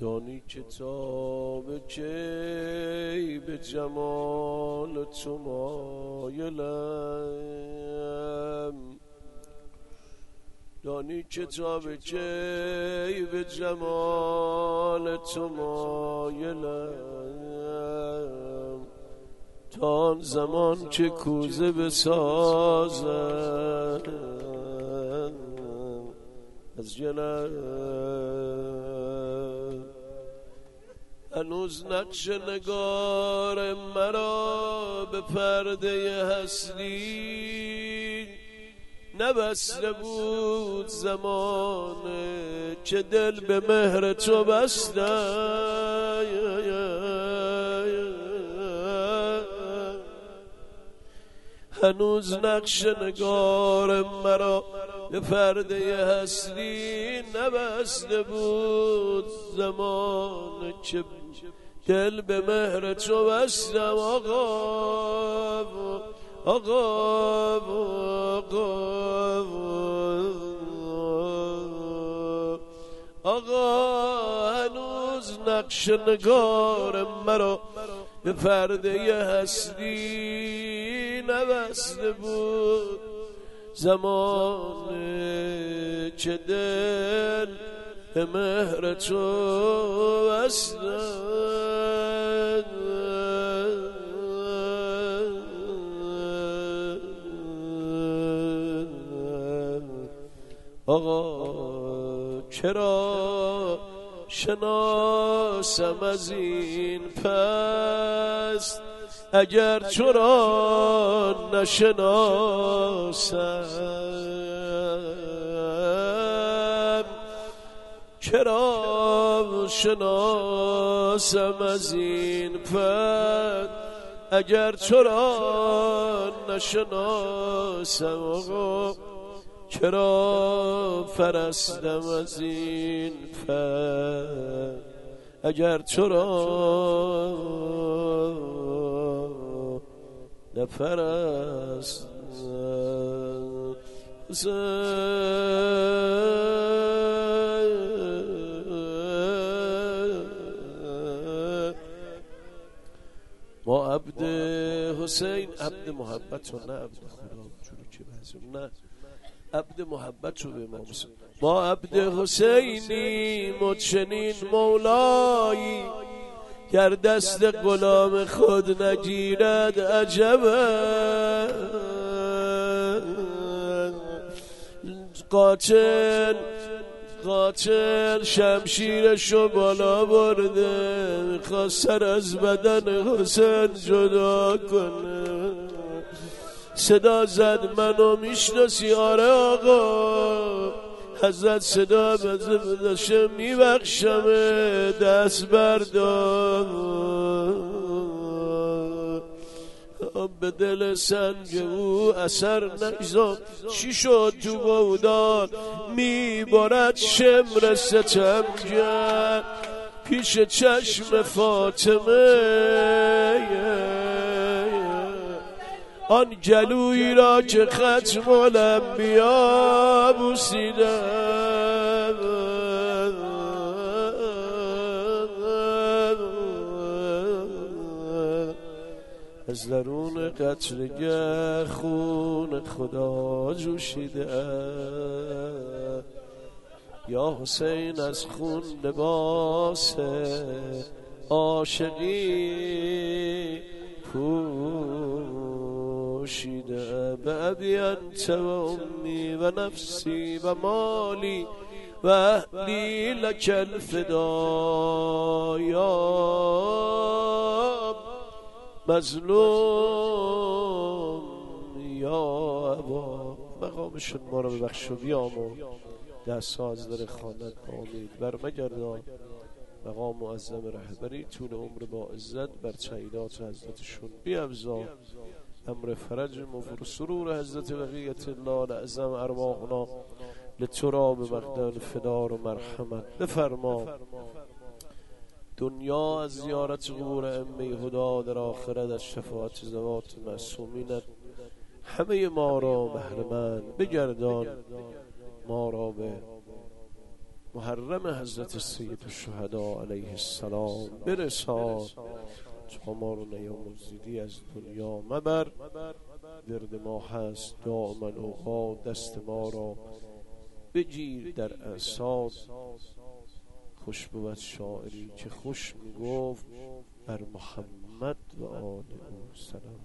دانی کتاب کی به جمال تو مایلم. دانی کتاب کی به جمال تو مایلم. تا زمان که کوزه بسازم. از جلم هنوز نقش نگار مرا به پرده هستی. نبسته بود زمان که دل به مهر تو بسته هنوز نقش نگار مرا به پرده هستی نبسته بود زمان که دل به مهر تو بستم. آقا آقا آقا آقا هنوز نقش نگار مرا به پرده هستی نبسته بود زمان که دل به مهر تو بستن. آقا چرا شناسم از این پست؟ اگر تو را نشناسم چرا شناسم از این پد؟ اگر تو را نشناسم چرا فرستم از این پد؟ اگر تو را نفرست. ما عبد حسین عبد محبت و نه عبد خدا جوری که نه. عبد محبت رو به امام ما عبد حسینی متشنین مولایی. گر دست غلام خود نگیرد عجبه قاتل قاتل شمشیرشو بالا برده می‌خواست سر از بدن حسین جدا کنه. صدا زد منو می‌شناسی آره آقا. حضرت صدا بزشه میبخشم دست بردار. به دل سنگ او اثر نگذار. چی شد تو بودان میبارد شمر ستم کرد پیش چشم فاطمه. آن جلوی را که ختم الانبیا بوسیدم از درون قطرگه خون خدا جوشیده. یا حسین از خون لباس عاشقی. پوشیده به ابی انت و امی و نفسی و مالی و اهلی لک الفدا یا مظلوم یا ابا مقامشون ما رو ببخش و بیامو دست از در خانت با امید بر مگردان مقام معظم رهبری طول عمر با عزت بر چیدات حضرتشون بیابزا امر فرج مفر سرور حضرت بقیت الله لعظم ارواحنا لترا به مقدن فدار و مرحمت. بفرما. دنیا از زیارت قبور امی هدا در آخرت از شفاعت زوات معصومینت. همه ما را بهرمند بگردان. ما را به محرم حضرت سید الشهدا علیه السلام برسان. تا ما رو نیامرزیدی از دنیا مبر. ورد ما هست دائما اوقات دست ما را بگیر در اعصاب. خوش بود شاعری که خوش می‌گفت بر محمد و آل او سلام.